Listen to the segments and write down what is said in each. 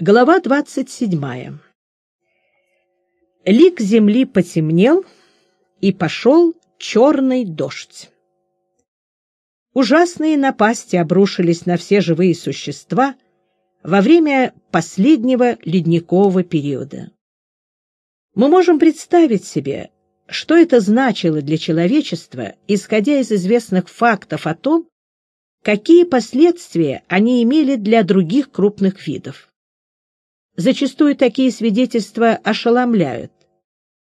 Глава 27. Лик земли потемнел, и пошел черный дождь. Ужасные напасти обрушились на все живые существа во время последнего ледникового периода. Мы можем представить себе, что это значило для человечества, исходя из известных фактов о том, какие последствия они имели для других крупных видов. Зачастую такие свидетельства ошеломляют.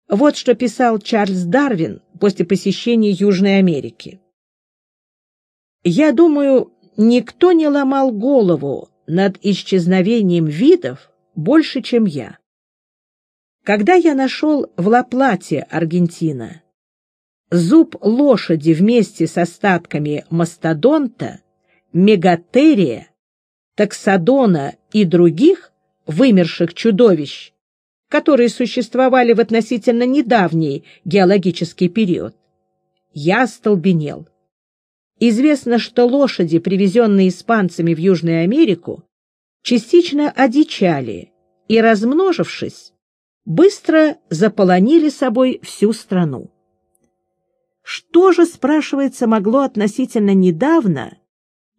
Вот что писал Чарльз Дарвин после посещения Южной Америки. «Я думаю, никто не ломал голову над исчезновением видов больше, чем я. Когда я нашел в Ла-Плате, Аргентина, зуб лошади вместе с остатками мастодонта, мегатерия, таксодона и других, вымерших чудовищ, которые существовали в относительно недавний геологический период, я остолбенел. Известно, что лошади, привезенные испанцами в Южную Америку, частично одичали и, размножившись, быстро заполонили собой всю страну. Что же, спрашивается, могло относительно недавно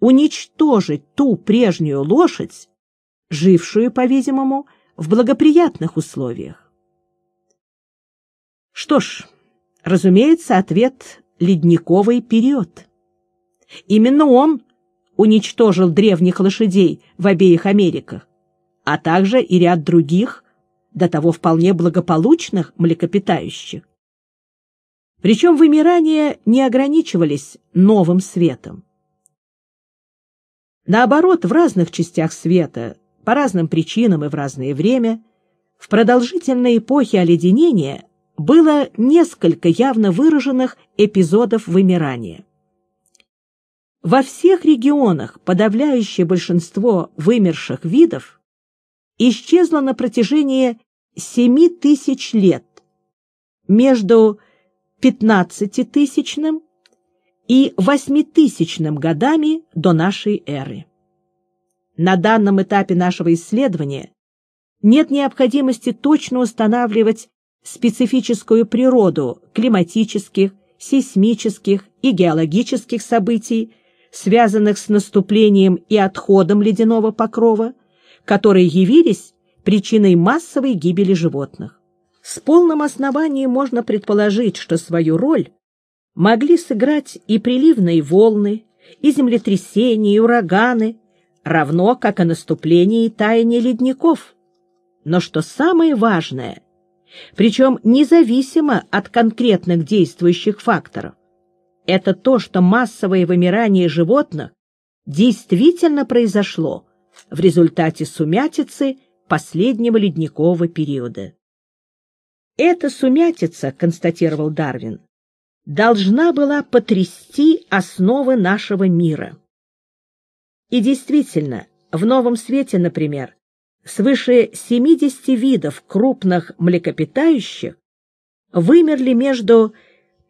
уничтожить ту прежнюю лошадь, жившую, по-видимому, в благоприятных условиях. Что ж, разумеется, ответ — ледниковый период. Именно он уничтожил древних лошадей в обеих Америках, а также и ряд других, до того вполне благополучных млекопитающих. Причем вымирания не ограничивались новым светом. Наоборот, в разных частях света по разным причинам и в разное время, в продолжительной эпохе оледенения было несколько явно выраженных эпизодов вымирания. Во всех регионах подавляющее большинство вымерших видов исчезло на протяжении 7 тысяч лет между 15-тысячным и 8-тысячным годами до нашей эры. На данном этапе нашего исследования нет необходимости точно устанавливать специфическую природу климатических, сейсмических и геологических событий, связанных с наступлением и отходом ледяного покрова, которые явились причиной массовой гибели животных. С полным основанием можно предположить, что свою роль могли сыграть и приливные волны, и землетрясения, и ураганы, равно как и наступление и таяние ледников. Но что самое важное, причем независимо от конкретных действующих факторов, это то, что массовое вымирание животных действительно произошло в результате сумятицы последнего ледникового периода. Эта сумятица, констатировал Дарвин, должна была потрясти основы нашего мира. И действительно, в новом свете, например, свыше 70 видов крупных млекопитающих вымерли между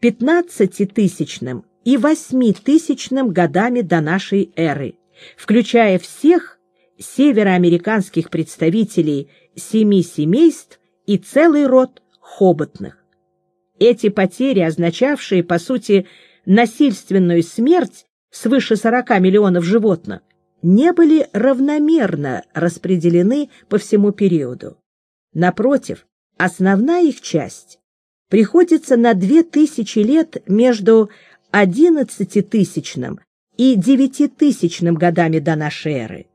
15-тысячным и 8-тысячным годами до нашей эры, включая всех североамериканских представителей семи семейств и целый род хоботных. Эти потери, означавшие, по сути, насильственную смерть свыше 40 миллионов животных, не были равномерно распределены по всему периоду. Напротив, основная их часть приходится на 2000 лет между 11-тысячным и 9-тысячным годами до нашей эры.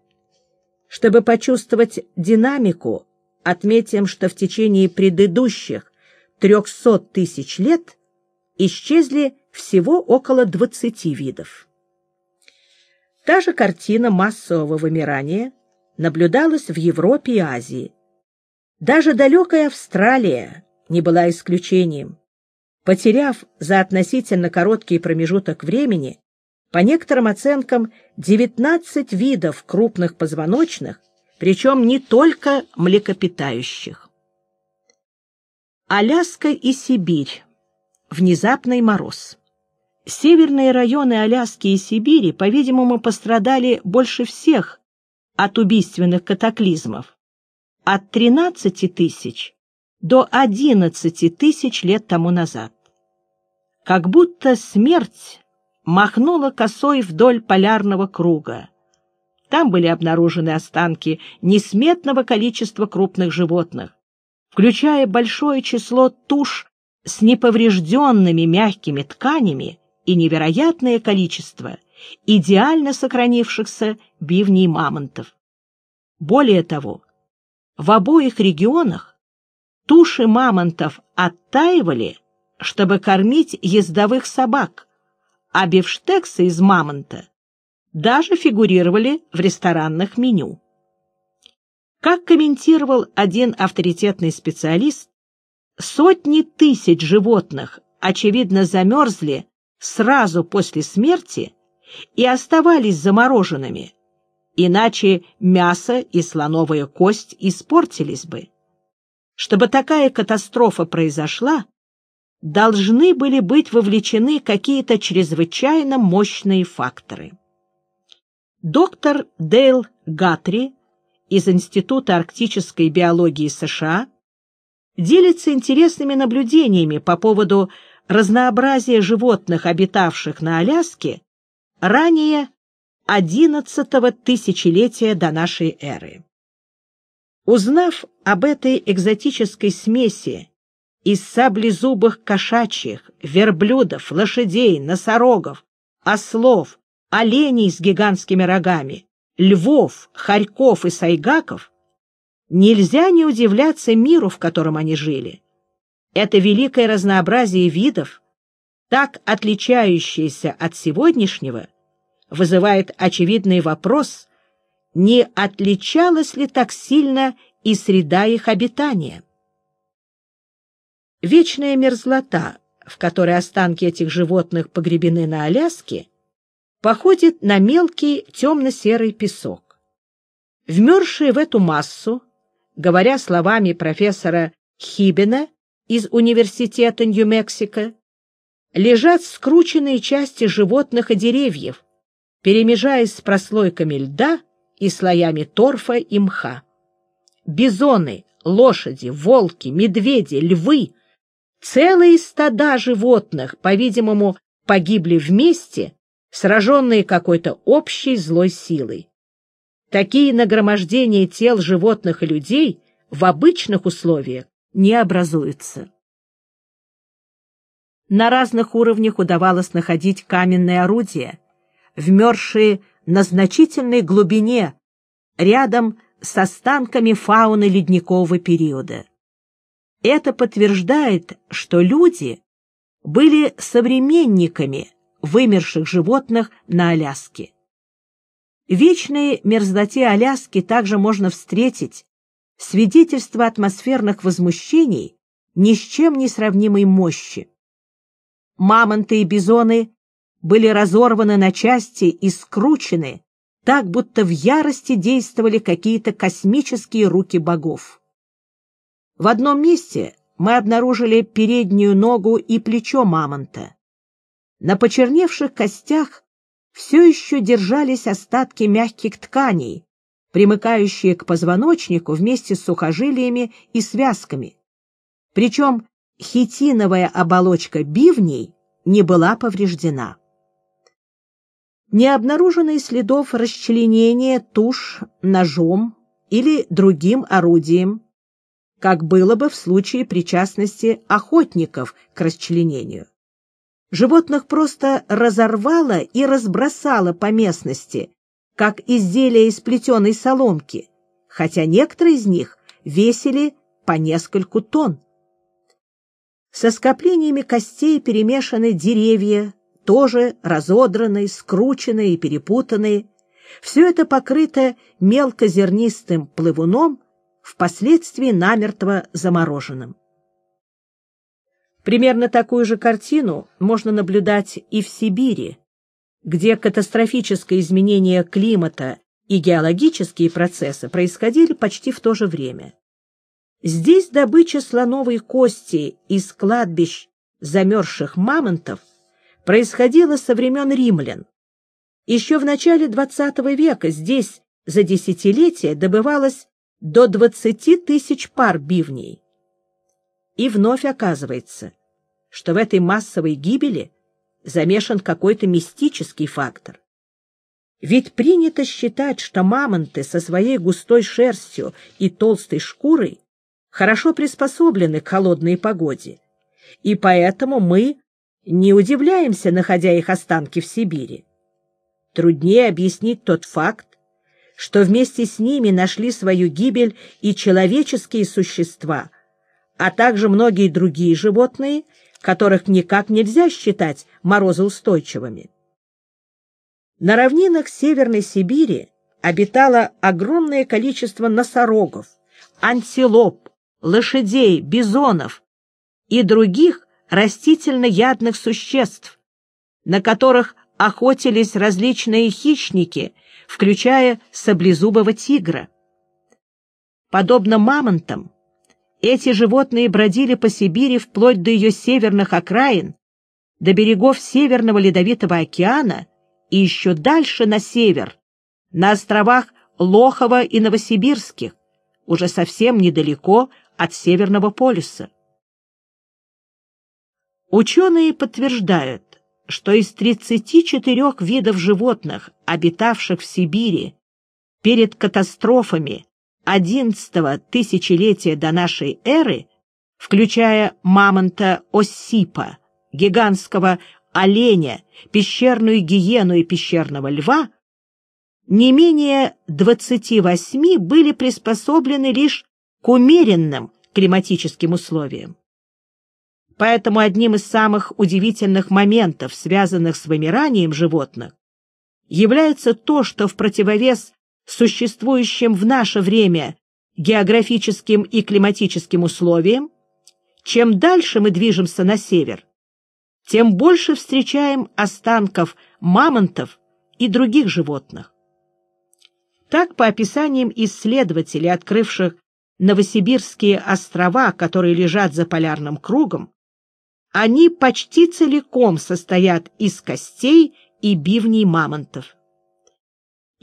Чтобы почувствовать динамику, отметим, что в течение предыдущих 300 тысяч лет исчезли всего около 20 видов. Та же картина массового вымирания наблюдалась в Европе и Азии. Даже далекая Австралия не была исключением. Потеряв за относительно короткий промежуток времени, по некоторым оценкам, 19 видов крупных позвоночных, причем не только млекопитающих. Аляска и Сибирь. Внезапный мороз. Северные районы Аляски и Сибири, по-видимому, пострадали больше всех от убийственных катаклизмов, от 13 тысяч до 11 тысяч лет тому назад. Как будто смерть махнула косой вдоль полярного круга. Там были обнаружены останки несметного количества крупных животных, включая большое число туш с неповрежденными мягкими тканями и невероятное количество идеально сохранившихся бивней мамонтов. Более того, в обоих регионах туши мамонтов оттаивали, чтобы кормить ездовых собак, а бифштексы из мамонта даже фигурировали в ресторанных меню. Как комментировал один авторитетный специалист, сотни тысяч животных, очевидно, замерзли сразу после смерти и оставались замороженными, иначе мясо и слоновая кость испортились бы. Чтобы такая катастрофа произошла, должны были быть вовлечены какие-то чрезвычайно мощные факторы. Доктор Дейл Гатри из Института арктической биологии США делится интересными наблюдениями по поводу разнообразия животных, обитавших на Аляске, ранее 11-го тысячелетия до нашей эры. Узнав об этой экзотической смеси из саблезубых кошачьих, верблюдов, лошадей, носорогов, ослов, оленей с гигантскими рогами, львов, хорьков и сайгаков, нельзя не удивляться миру, в котором они жили. Это великое разнообразие видов, так отличающееся от сегодняшнего, вызывает очевидный вопрос, не отличалась ли так сильно и среда их обитания. Вечная мерзлота, в которой останки этих животных погребены на Аляске, походит на мелкий темно-серый песок. Вмерзшие в эту массу, говоря словами профессора Хибена из Университета Нью-Мексико, лежат скрученные части животных и деревьев, перемежаясь с прослойками льда и слоями торфа и мха. Бизоны, лошади, волки, медведи, львы, целые стада животных, по-видимому, погибли вместе, сраженные какой-то общей злой силой. Такие нагромождения тел животных и людей в обычных условиях не образуются. На разных уровнях удавалось находить каменные орудия, вмерзшие на значительной глубине, рядом с останками фауны ледникового периода. Это подтверждает, что люди были современниками вымерших животных на Аляске. В вечной мерзлоте Аляски также можно встретить свидетельство атмосферных возмущений ни с чем не сравнимой мощи. Мамонты и бизоны были разорваны на части и скручены, так будто в ярости действовали какие-то космические руки богов. В одном месте мы обнаружили переднюю ногу и плечо мамонта. На почерневших костях все еще держались остатки мягких тканей, примыкающие к позвоночнику вместе с сухожилиями и связками. Причем хитиновая оболочка бивней не была повреждена не обнаружено следов расчленения туш ножом или другим орудием, как было бы в случае причастности охотников к расчленению. Животных просто разорвало и разбросало по местности, как изделия из плетеной соломки, хотя некоторые из них весили по нескольку тонн. Со скоплениями костей перемешаны деревья, тоже разодранные, скрученные и перепутанные. Все это покрыто мелкозернистым плывуном, впоследствии намертво замороженным. Примерно такую же картину можно наблюдать и в Сибири, где катастрофическое изменение климата и геологические процессы происходили почти в то же время. Здесь добыча слоновой кости из кладбищ замерзших мамонтов происходило со времен римлян. Еще в начале XX века здесь за десятилетия добывалось до 20 тысяч пар бивней. И вновь оказывается, что в этой массовой гибели замешан какой-то мистический фактор. Ведь принято считать, что мамонты со своей густой шерстью и толстой шкурой хорошо приспособлены к холодной погоде, и поэтому мы не удивляемся, находя их останки в Сибири. Труднее объяснить тот факт, что вместе с ними нашли свою гибель и человеческие существа, а также многие другие животные, которых никак нельзя считать морозоустойчивыми. На равнинах Северной Сибири обитало огромное количество носорогов, антилоп, лошадей, бизонов и других растительноядных существ, на которых охотились различные хищники, включая саблезубого тигра. Подобно мамонтам, эти животные бродили по Сибири вплоть до ее северных окраин, до берегов Северного Ледовитого океана и еще дальше на север, на островах Лохова и Новосибирских, уже совсем недалеко от Северного полюса. Ученые подтверждают, что из 34 видов животных, обитавших в Сибири перед катастрофами 11 тысячелетия до нашей эры, включая мамонта Осипа, гигантского оленя, пещерную гиену и пещерного льва, не менее 28 были приспособлены лишь к умеренным климатическим условиям. Поэтому одним из самых удивительных моментов, связанных с вымиранием животных, является то, что в противовес существующим в наше время географическим и климатическим условиям, чем дальше мы движемся на север, тем больше встречаем останков мамонтов и других животных. Так, по описаниям исследователей, открывших Новосибирские острова, которые лежат за полярным кругом, они почти целиком состоят из костей и бивней мамонтов.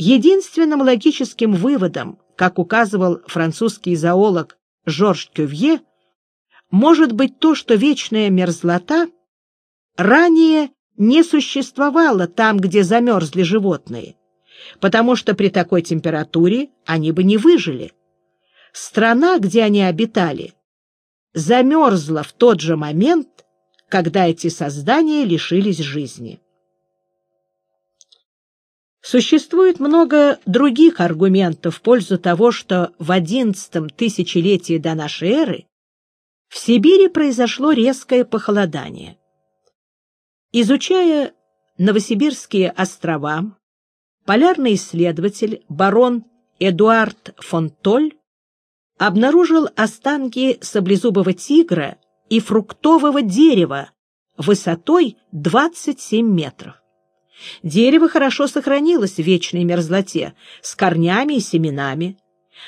Единственным логическим выводом, как указывал французский зоолог Жорж Кювье, может быть то, что вечная мерзлота ранее не существовала там, где замерзли животные, потому что при такой температуре они бы не выжили. Страна, где они обитали, замерзла в тот же момент, когда эти создания лишились жизни. Существует много других аргументов в пользу того, что в XI тысячелетии до нашей эры в Сибири произошло резкое похолодание. Изучая Новосибирские острова, полярный исследователь барон Эдуард фон Толь обнаружил останки саблезубого тигра и фруктового дерева высотой 27 метров. Дерево хорошо сохранилось в вечной мерзлоте, с корнями и семенами.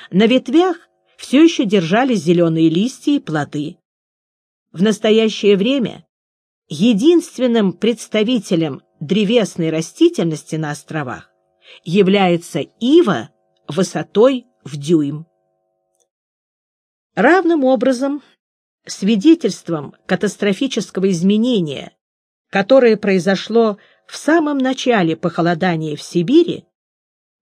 На ветвях все еще держались зеленые листья и плоды. В настоящее время единственным представителем древесной растительности на островах является ива высотой в дюйм. Равным образом свидетельством катастрофического изменения, которое произошло в самом начале похолодания в Сибири,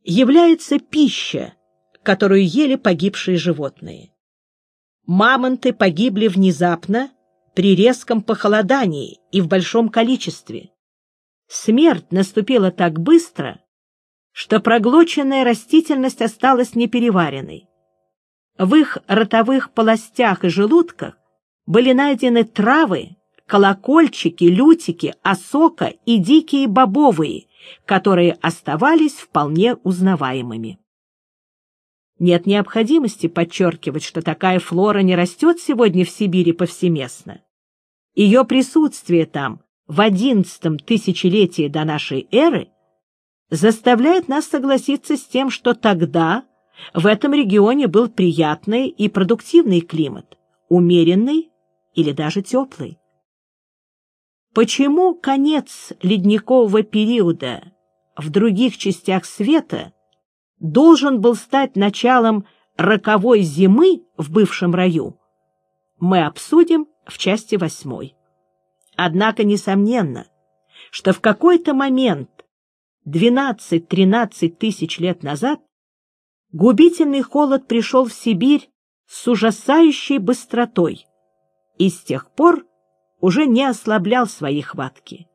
является пища, которую ели погибшие животные. Мамонты погибли внезапно при резком похолодании и в большом количестве. Смерть наступила так быстро, что проглоченная растительность осталась непереваренной. В их ротовых полостях и желудках были найдены травы, колокольчики, лютики, осока и дикие бобовые, которые оставались вполне узнаваемыми. Нет необходимости подчеркивать, что такая флора не растет сегодня в Сибири повсеместно. Ее присутствие там в одиннадцатом тысячелетии до нашей эры заставляет нас согласиться с тем, что тогда в этом регионе был приятный и продуктивный климат, умеренный или даже теплый. Почему конец ледникового периода в других частях света должен был стать началом роковой зимы в бывшем раю мы обсудим в части восьмой. Однако, несомненно, что в какой-то момент 12-13 тысяч лет назад губительный холод пришел в Сибирь с ужасающей быстротой и с тех пор уже не ослаблял свои хватки.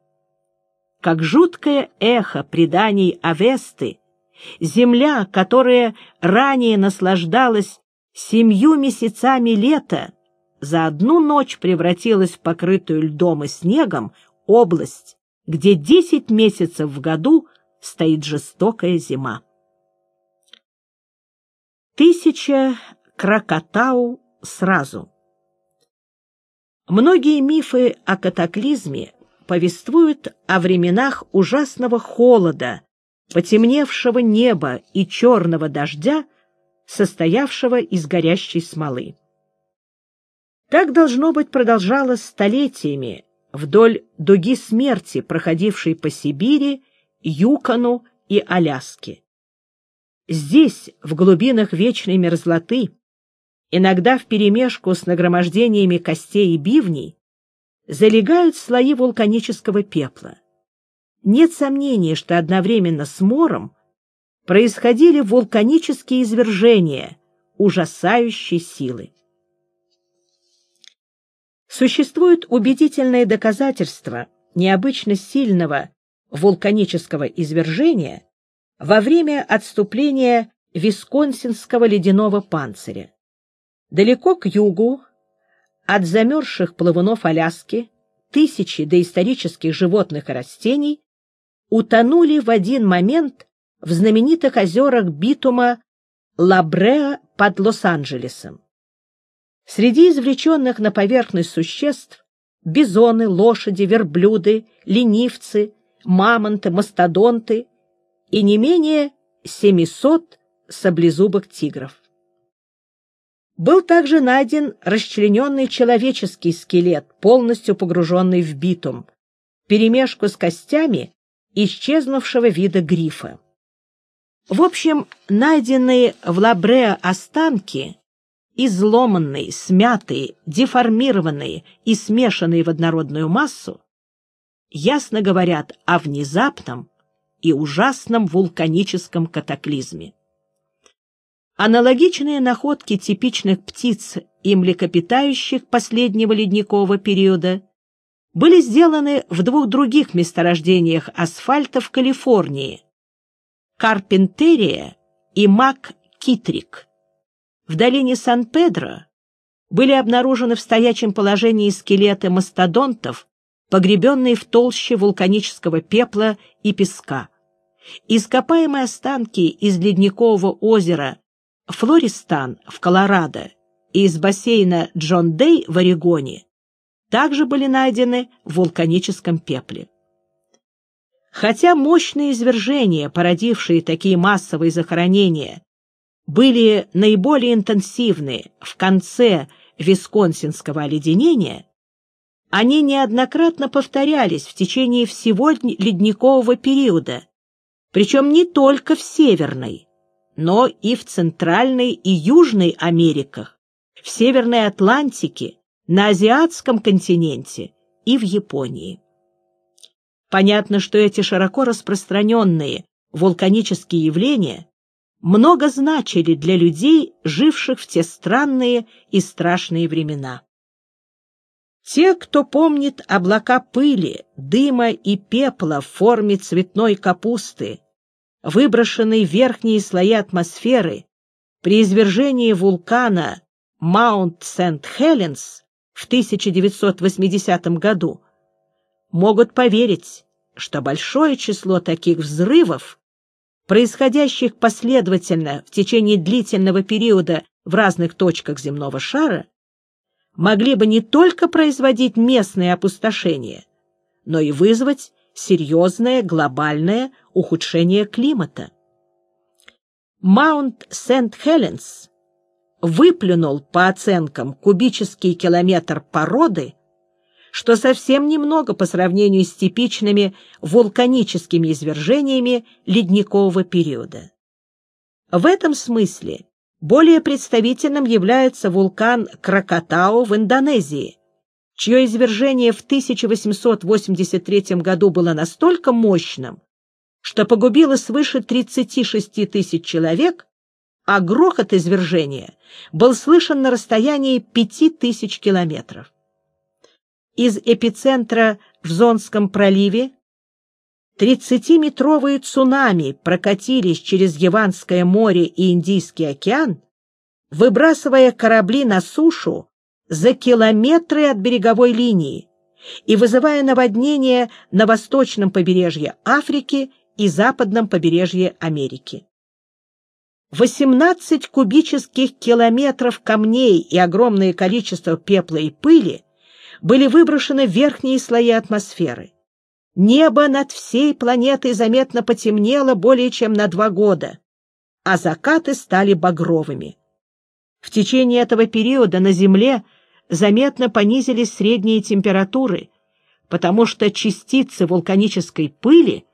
Как жуткое эхо преданий Авесты, земля, которая ранее наслаждалась семью месяцами лета, за одну ночь превратилась в покрытую льдом и снегом область, где десять месяцев в году стоит жестокая зима. Тысяча крокотау сразу. Многие мифы о катаклизме повествуют о временах ужасного холода, потемневшего неба и черного дождя, состоявшего из горящей смолы. Так, должно быть, продолжалось столетиями вдоль дуги смерти, проходившей по Сибири, Юкону и Аляске. Здесь, в глубинах вечной мерзлоты, иногда вперемешку с нагромождениями костей и бивней, залегают слои вулканического пепла. Нет сомнений, что одновременно с мором происходили вулканические извержения ужасающей силы. Существует убедительное доказательство необычно сильного вулканического извержения во время отступления Висконсинского ледяного панциря. Далеко к югу от замерзших плавунов Аляски тысячи доисторических животных и растений утонули в один момент в знаменитых озерах битума Лабреа под Лос-Анджелесом. Среди извлеченных на поверхность существ бизоны, лошади, верблюды, ленивцы, мамонты, мастодонты и не менее 700 саблезубых тигров. Был также найден расчлененный человеческий скелет, полностью погруженный в битум, перемешку с костями исчезнувшего вида грифа. В общем, найденные в Лабреа останки изломанные, смятые, деформированные и смешанные в однородную массу, ясно говорят о внезапном и ужасном вулканическом катаклизме. Аналогичные находки типичных птиц и млекопитающих последнего ледникового периода были сделаны в двух других месторождениях асфальта в Калифорнии – Карпентерия и Мак-Китрик – в долине Сан-Педро были обнаружены в стоячем положении скелеты мастодонтов, погребенные в толще вулканического пепла и песка. Ископаемые останки из ледникового озера Флористан в Колорадо и из бассейна Джон Дэй в Орегоне также были найдены в вулканическом пепле. Хотя мощные извержения, породившие такие массовые захоронения, были наиболее интенсивны в конце висконсинского оледенения, они неоднократно повторялись в течение всего ледникового периода, причем не только в Северной, но и в Центральной и Южной Америках, в Северной Атлантике, на Азиатском континенте и в Японии. Понятно, что эти широко распространенные вулканические явления много значили для людей, живших в те странные и страшные времена. Те, кто помнит облака пыли, дыма и пепла в форме цветной капусты, выброшенные в верхние слои атмосферы при извержении вулкана Маунт Сент-Хеленс в 1980 году, могут поверить, что большое число таких взрывов происходящих последовательно в течение длительного периода в разных точках земного шара, могли бы не только производить местное опустошение, но и вызвать серьезное глобальное ухудшение климата. Маунт Сент-Хеленс выплюнул, по оценкам, кубический километр породы что совсем немного по сравнению с типичными вулканическими извержениями ледникового периода. В этом смысле Более представительным является вулкан Кракатау в Индонезии, чье извержение в 1883 году было настолько мощным, что погубило свыше 36 тысяч человек, а грохот извержения был слышен на расстоянии 5 тысяч километров. Из эпицентра в Зонском проливе 30-метровые цунами прокатились через Яванское море и Индийский океан, выбрасывая корабли на сушу за километры от береговой линии и вызывая наводнения на восточном побережье Африки и западном побережье Америки. 18 кубических километров камней и огромное количество пепла и пыли были выброшены в верхние слои атмосферы. Небо над всей планетой заметно потемнело более чем на два года, а закаты стали багровыми. В течение этого периода на Земле заметно понизились средние температуры, потому что частицы вулканической пыли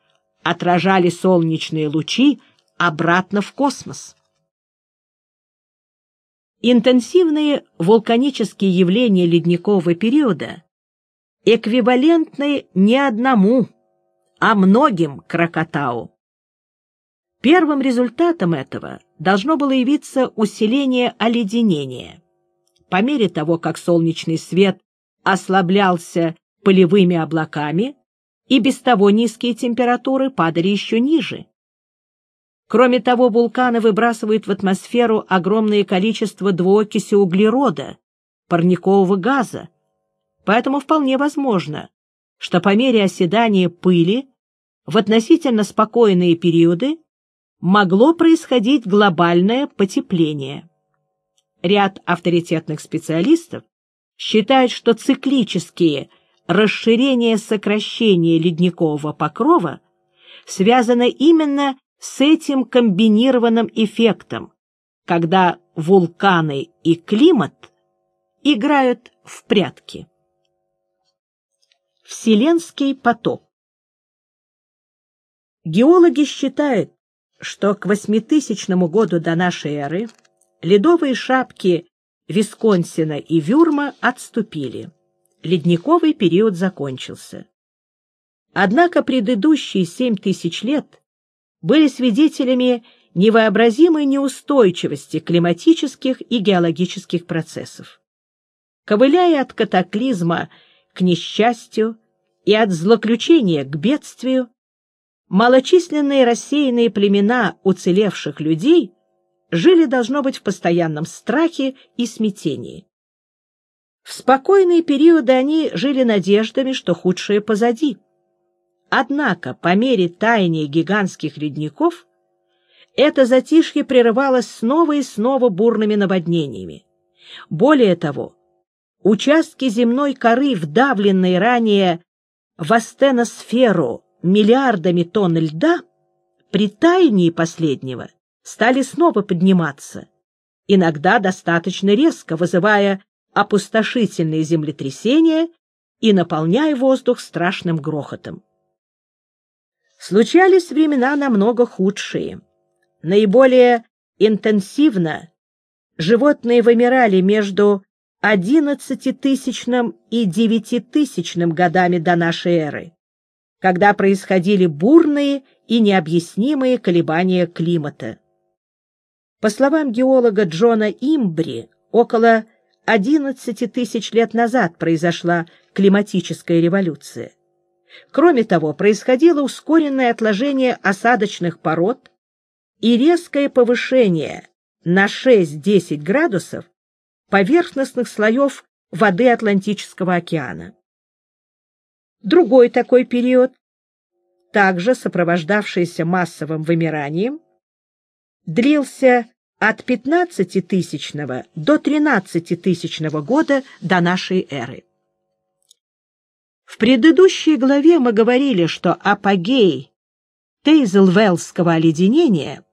отражали солнечные лучи обратно в космос. Интенсивные вулканические явления ледникового периода эквивалентны не одному, а многим Кракатау. Первым результатом этого должно было явиться усиление оледенения. По мере того, как солнечный свет ослаблялся пылевыми облаками, и без того низкие температуры падали еще ниже. Кроме того, вулканы выбрасывают в атмосферу огромное количество двуокиси углерода, парникового газа, Поэтому вполне возможно, что по мере оседания пыли в относительно спокойные периоды могло происходить глобальное потепление. Ряд авторитетных специалистов считает, что циклические расширения-сокращения ледникового покрова связаны именно с этим комбинированным эффектом, когда вулканы и климат играют в прятки. Вселенский потоп. Геологи считают, что к 8000 году до нашей эры ледовые шапки Висконсина и Вюрма отступили. Ледниковый период закончился. Однако предыдущие 7000 лет были свидетелями невообразимой неустойчивости климатических и геологических процессов. Ковыляя от катаклизма к несчастью и от злоключения к бедствию, малочисленные рассеянные племена уцелевших людей жили, должно быть, в постоянном страхе и смятении. В спокойные периоды они жили надеждами, что худшее позади. Однако, по мере таяния гигантских ледников, это затишье прерывалось снова и снова бурными наводнениями. Более того, Участки земной коры, вдавленные ранее в астеносферу миллиардами тонн льда, при таянии последнего стали снова подниматься, иногда достаточно резко, вызывая опустошительные землетрясения и наполняя воздух страшным грохотом. Случались времена намного худшие. Наиболее интенсивно животные вымирали между одиннадцатитысячном и девятитысячном годами до нашей эры, когда происходили бурные и необъяснимые колебания климата. По словам геолога Джона Имбри, около 11 тысяч лет назад произошла климатическая революция. Кроме того, происходило ускоренное отложение осадочных пород и резкое повышение на 6-10 градусов поверхностных слоев воды Атлантического океана. Другой такой период, также сопровождавшийся массовым вымиранием, длился от 15-тысячного до 13-тысячного года до нашей эры. В предыдущей главе мы говорили, что апогей Тейзелвеллского оледенения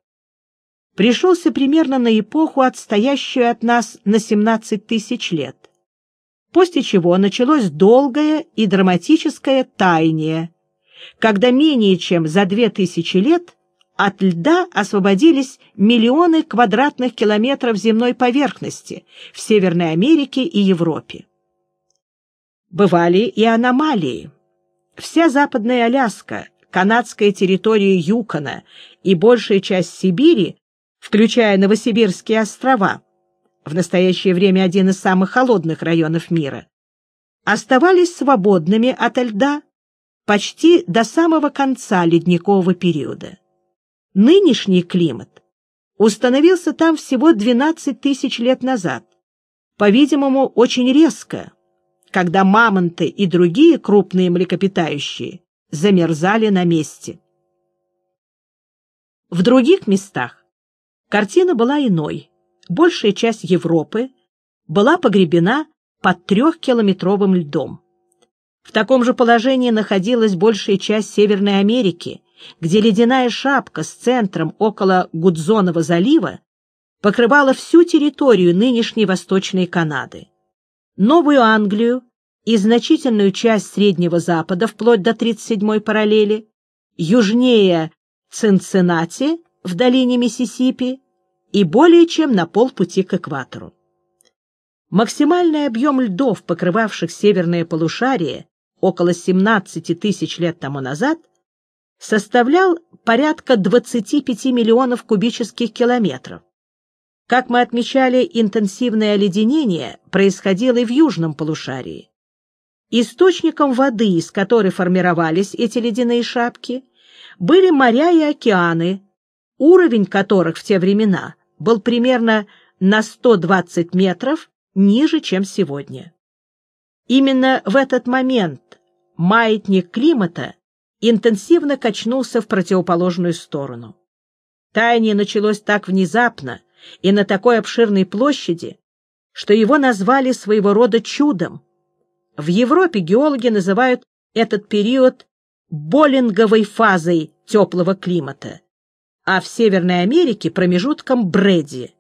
пришелся примерно на эпоху, отстоящую от нас на 17 тысяч лет, после чего началось долгое и драматическое таяние, когда менее чем за две тысячи лет от льда освободились миллионы квадратных километров земной поверхности в Северной Америке и Европе. Бывали и аномалии. Вся западная Аляска, канадская территория Юкона и большая часть Сибири, включая Новосибирские острова, в настоящее время один из самых холодных районов мира, оставались свободными от льда почти до самого конца ледникового периода. Нынешний климат установился там всего 12 тысяч лет назад, по-видимому, очень резко, когда мамонты и другие крупные млекопитающие замерзали на месте. В других местах картина была иной. Большая часть Европы была погребена под трехкилометровым льдом. В таком же положении находилась большая часть Северной Америки, где ледяная шапка с центром около Гудзонова залива покрывала всю территорию нынешней Восточной Канады. Новую Англию и значительную часть Среднего Запада вплоть до 37-й параллели, южнее Цинциннати в долине Миссисипи и более чем на полпути к экватору. Максимальный объем льдов, покрывавших северное полушарие около 17 тысяч лет тому назад, составлял порядка 25 миллионов кубических километров. Как мы отмечали, интенсивное оледенение происходило и в южном полушарии. Источником воды, из которой формировались эти ледяные шапки, были моря и океаны, уровень которых в те времена был примерно на 120 метров ниже, чем сегодня. Именно в этот момент маятник климата интенсивно качнулся в противоположную сторону. Таяние началось так внезапно и на такой обширной площади, что его назвали своего рода чудом. В Европе геологи называют этот период боллинговой фазой теплого климата, а в Северной Америке промежутком Брэди.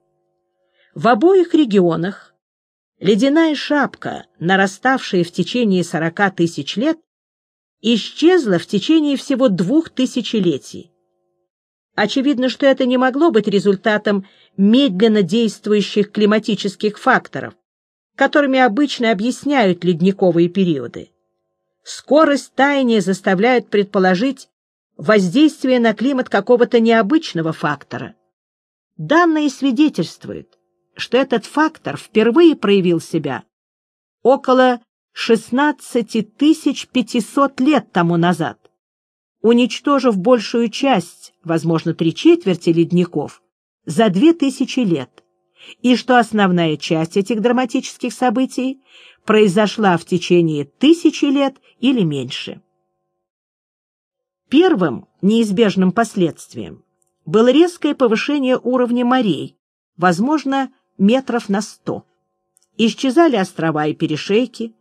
В обоих регионах ледяная шапка, нараставшая в течение 40 тысяч лет, исчезла в течение всего двух тысячелетий. Очевидно, что это не могло быть результатом медленно действующих климатических факторов, которыми обычно объясняют ледниковые периоды. Скорость таяния заставляет предположить воздействие на климат какого-то необычного фактора. Данные свидетельствуют, что этот фактор впервые проявил себя около 16 500 лет тому назад, уничтожив большую часть, возможно, три четверти ледников, за 2000 лет, и что основная часть этих драматических событий произошла в течение тысячи лет или меньше. Первым неизбежным последствием было резкое повышение уровня морей, возможно, метров на сто. Исчезали острова и перешейки,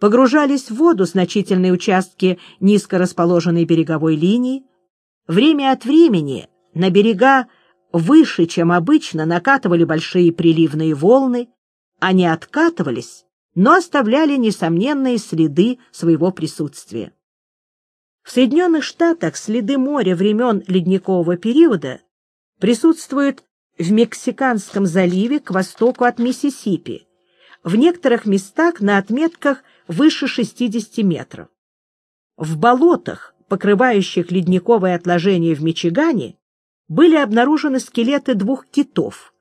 погружались в воду значительные участки низко расположенной береговой линии. Время от времени на берега выше, чем обычно, накатывали большие приливные волны, они откатывались, но оставляли несомненные следы своего присутствия. В Соединенных Штатах следы моря времен ледникового периода присутствуют в Мексиканском заливе к востоку от Миссисипи, в некоторых местах на отметках выше 60 метров. В болотах, покрывающих ледниковое отложение в Мичигане, были обнаружены скелеты двух китов.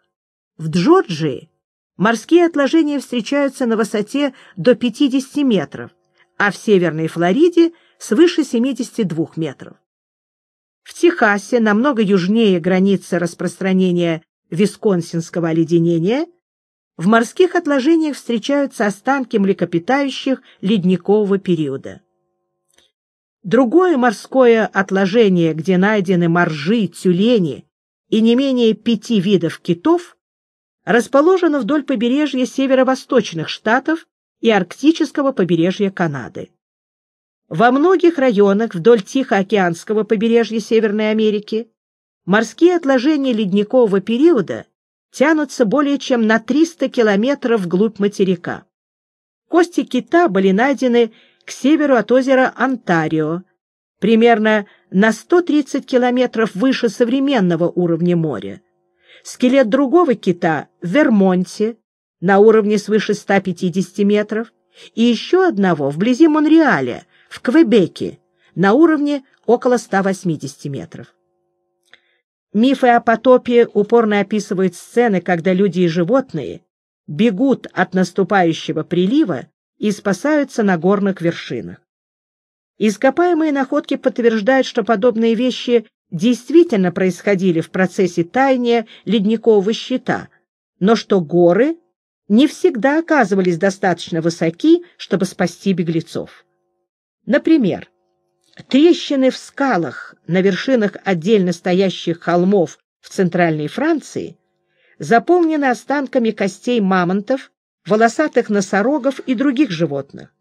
В Джорджии морские отложения встречаются на высоте до 50 метров, а в Северной Флориде свыше 72 метров. В Техасе, намного южнее границы распространения висконсинского оледенения, в морских отложениях встречаются останки млекопитающих ледникового периода. Другое морское отложение, где найдены моржи, тюлени и не менее пяти видов китов, расположено вдоль побережья северо-восточных штатов и арктического побережья Канады. Во многих районах вдоль Тихоокеанского побережья Северной Америки морские отложения ледникового периода тянутся более чем на 300 километров вглубь материка. Кости кита были найдены к северу от озера Онтарио, примерно на 130 километров выше современного уровня моря. Скелет другого кита в Вермонте на уровне свыше 150 метров и еще одного вблизи Монреаля в Квебеке на уровне около 180 метров. Мифы о потопе упорно описывают сцены, когда люди и животные бегут от наступающего прилива и спасаются на горных вершинах. Ископаемые находки подтверждают, что подобные вещи действительно происходили в процессе таяния ледникового щита, но что горы не всегда оказывались достаточно высоки, чтобы спасти беглецов. Например, трещины в скалах на вершинах отдельно стоящих холмов в Центральной Франции заполнены останками костей мамонтов, волосатых носорогов и других животных.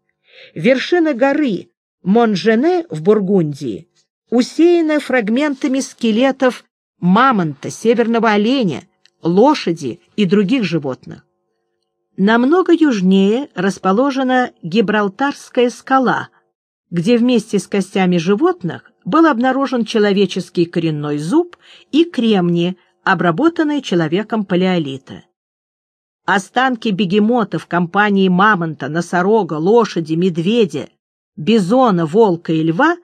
Вершина горы Монжене в Бургундии усеяна фрагментами скелетов мамонта, северного оленя, лошади и других животных. Намного южнее расположена Гибралтарская скала, где вместе с костями животных был обнаружен человеческий коренной зуб и кремни, обработанные человеком палеолита. Останки бегемотов компании мамонта, носорога, лошади, медведя, бизона, волка и льва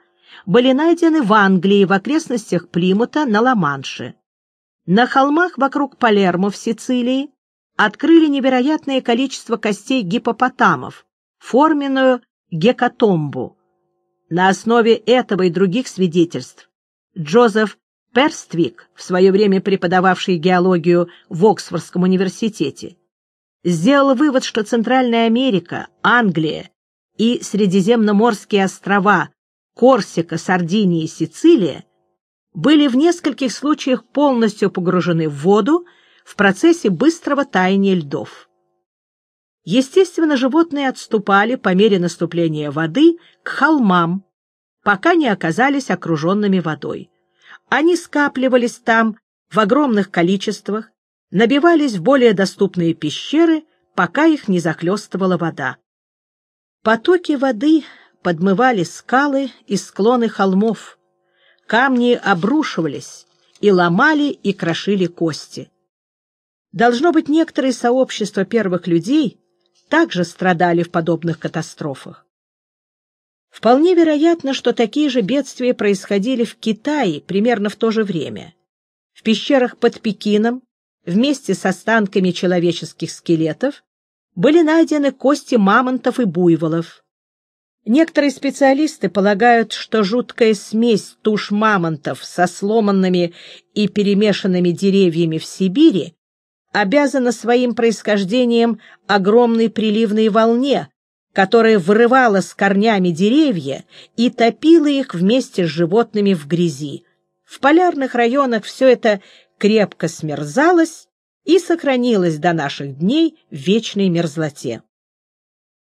были найдены в Англии в окрестностях Плимута на Ла-Манше. На холмах вокруг Палермо в Сицилии открыли невероятное количество костей гипопотамов, форменную гекатомбу. На основе этого и других свидетельств Джозеф Перствик, в свое время преподававший геологию в Оксфордском университете, сделал вывод, что Центральная Америка, Англия и Средиземноморские острова Корсика, Сардиния и Сицилия были в нескольких случаях полностью погружены в воду в процессе быстрого таяния льдов. Естественно, животные отступали по мере наступления воды к холмам, пока не оказались окруженными водой. Они скапливались там в огромных количествах, набивались в более доступные пещеры, пока их не захлестывала вода. Потоки воды подмывали скалы и склоны холмов, камни обрушивались и ломали и крошили кости. Должно быть, некоторые сообщества первых людей также страдали в подобных катастрофах. Вполне вероятно, что такие же бедствия происходили в Китае примерно в то же время. В пещерах под Пекином вместе с останками человеческих скелетов были найдены кости мамонтов и буйволов. Некоторые специалисты полагают, что жуткая смесь туш мамонтов со сломанными и перемешанными деревьями в Сибири обязана своим происхождением огромной приливной волне, которая вырывала с корнями деревья и топила их вместе с животными в грязи. В полярных районах все это крепко смерзалось и сохранилось до наших дней в вечной мерзлоте.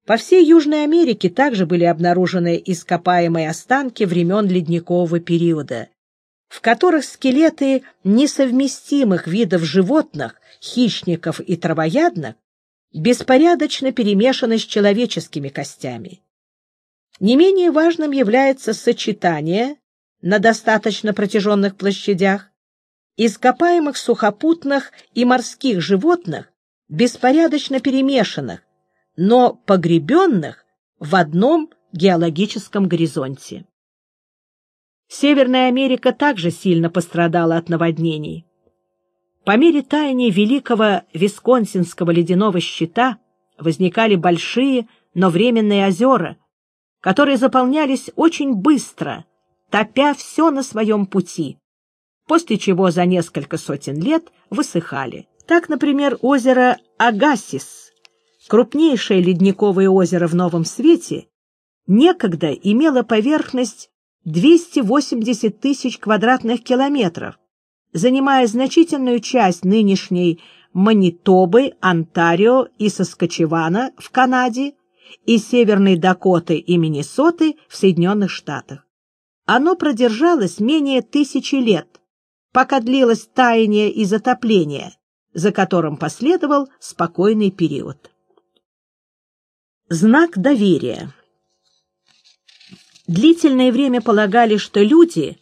По всей Южной Америке также были обнаружены ископаемые останки времен ледникового периода в которых скелеты несовместимых видов животных, хищников и травоядных беспорядочно перемешаны с человеческими костями. Не менее важным является сочетание на достаточно протяженных площадях ископаемых сухопутных и морских животных, беспорядочно перемешанных, но погребенных в одном геологическом горизонте. Северная Америка также сильно пострадала от наводнений. По мере таяния великого висконсинского ледяного щита возникали большие, но временные озера, которые заполнялись очень быстро, топя все на своем пути, после чего за несколько сотен лет высыхали. Так, например, озеро Агасис, крупнейшее ледниковое озеро в Новом Свете, некогда имело поверхность 280 тысяч квадратных километров, занимая значительную часть нынешней Манитобы, Онтарио и Соскочевана в Канаде и Северной Дакоты и Миннесоты в Соединенных Штатах. Оно продержалось менее тысячи лет, пока длилось таяние и затопление, за которым последовал спокойный период. Знак доверия Длительное время полагали, что люди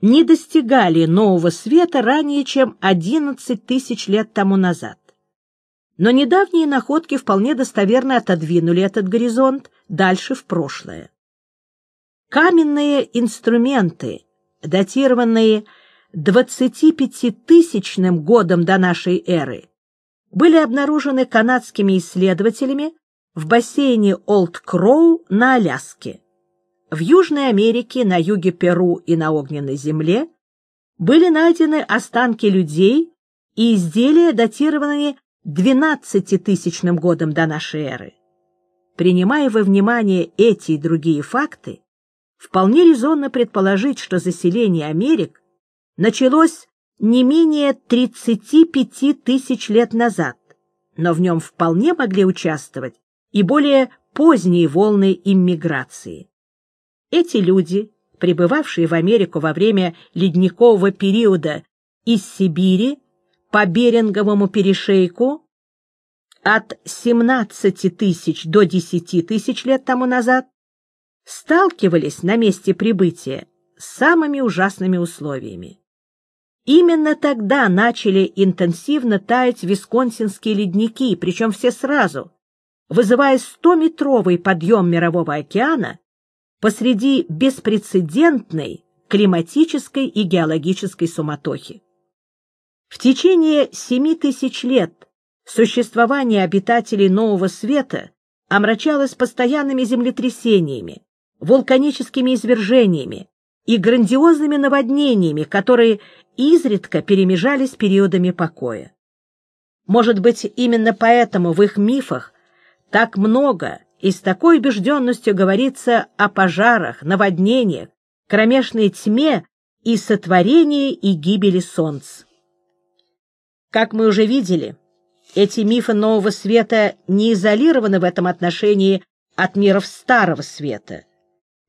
не достигали нового света ранее, чем 11 тысяч лет тому назад. Но недавние находки вполне достоверно отодвинули этот горизонт дальше в прошлое. Каменные инструменты, датированные 25-тысячным годом до нашей эры, были обнаружены канадскими исследователями в бассейне Олд-Кроу на Аляске. В Южной Америке, на юге Перу и на Огненной земле были найдены останки людей и изделия, датированные 12-тысячным годом до нашей эры. Принимая во внимание эти и другие факты, вполне резонно предположить, что заселение Америк началось не менее 35 тысяч лет назад, но в нем вполне могли участвовать и более поздние волны иммиграции. Эти люди, прибывавшие в Америку во время ледникового периода из Сибири по Беринговому перешейку от 17 тысяч до 10 тысяч лет тому назад, сталкивались на месте прибытия с самыми ужасными условиями. Именно тогда начали интенсивно таять висконсинские ледники, причем все сразу, вызывая 100-метровый подъем Мирового океана посреди беспрецедентной климатической и геологической суматохи. В течение 7 тысяч лет существование обитателей Нового Света омрачалось постоянными землетрясениями, вулканическими извержениями и грандиозными наводнениями, которые изредка перемежались периодами покоя. Может быть, именно поэтому в их мифах так много и с такой убежденностью говорится о пожарах, наводнениях, кромешной тьме и сотворении и гибели солнц. Как мы уже видели, эти мифы Нового Света не изолированы в этом отношении от миров Старого Света.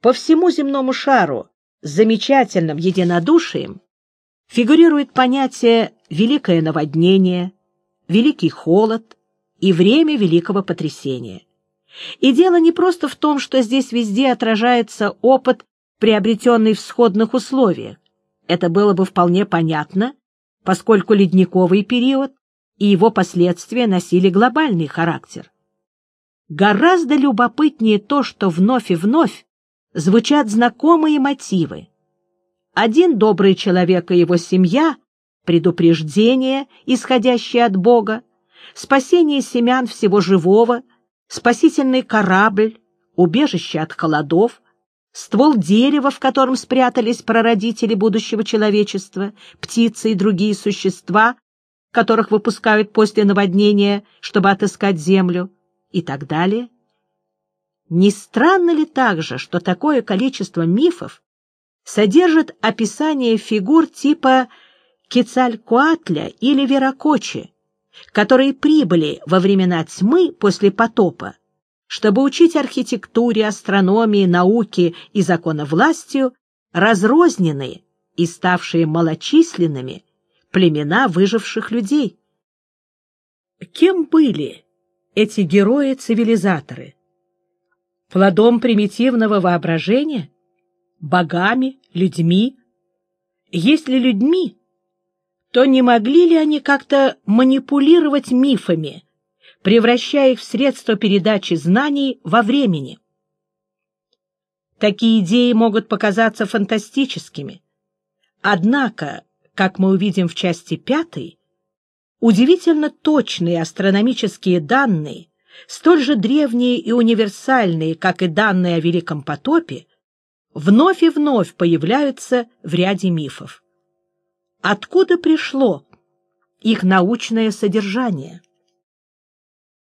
По всему земному шару с замечательным единодушием фигурирует понятие «великое наводнение», «великий холод», и время великого потрясения. И дело не просто в том, что здесь везде отражается опыт, приобретенный в сходных условиях. Это было бы вполне понятно, поскольку ледниковый период и его последствия носили глобальный характер. Гораздо любопытнее то, что вновь и вновь звучат знакомые мотивы. Один добрый человек и его семья, предупреждение, исходящее от Бога, спасение семян всего живого, спасительный корабль, убежище от холодов, ствол дерева, в котором спрятались прародители будущего человечества, птицы и другие существа, которых выпускают после наводнения, чтобы отыскать землю, и так далее. Не странно ли также, что такое количество мифов содержит описание фигур типа Кецалькуатля или Веракочи, которые прибыли во времена тьмы после потопа, чтобы учить архитектуре, астрономии, науке и законовластию разрозненные и ставшие малочисленными племена выживших людей. Кем были эти герои-цивилизаторы? Плодом примитивного воображения? Богами? Людьми? Если людьми, то не могли ли они как-то манипулировать мифами, превращая их в средство передачи знаний во времени? Такие идеи могут показаться фантастическими. Однако, как мы увидим в части пятой, удивительно точные астрономические данные, столь же древние и универсальные, как и данные о Великом потопе, вновь и вновь появляются в ряде мифов откуда пришло их научное содержание.